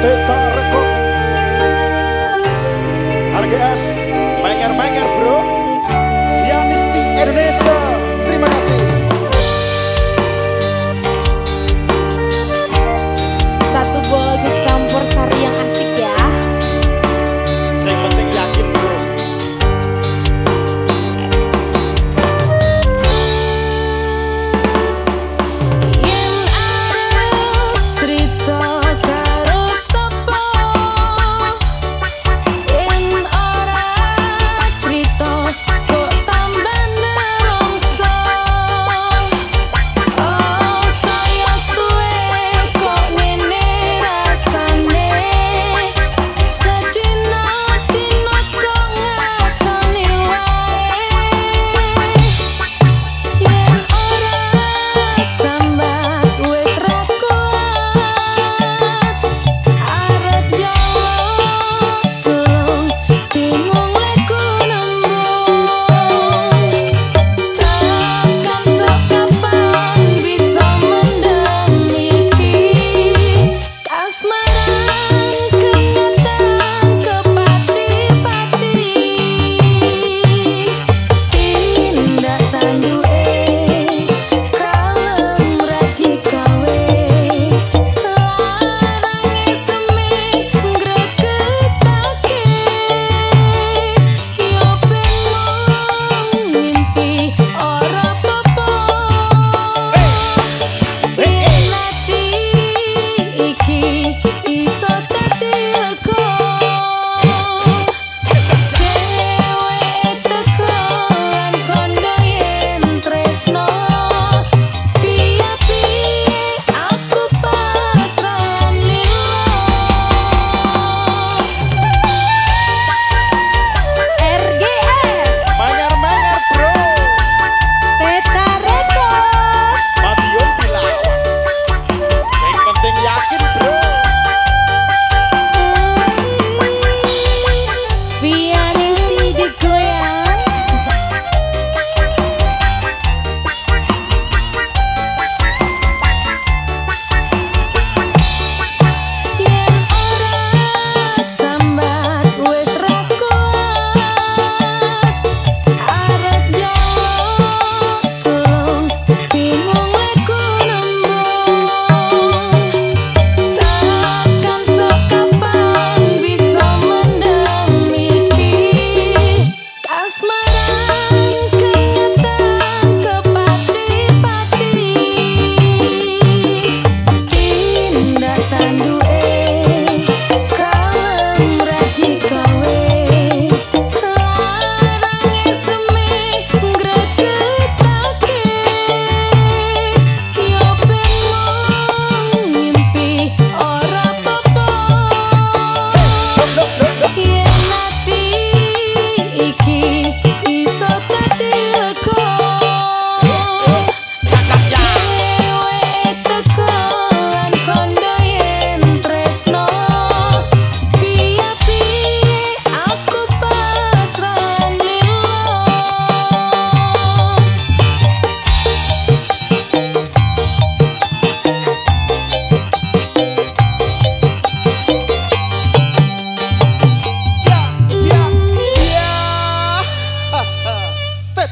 Teta Rekod RGS Menger-menger.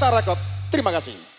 Rakot. Terima kasih.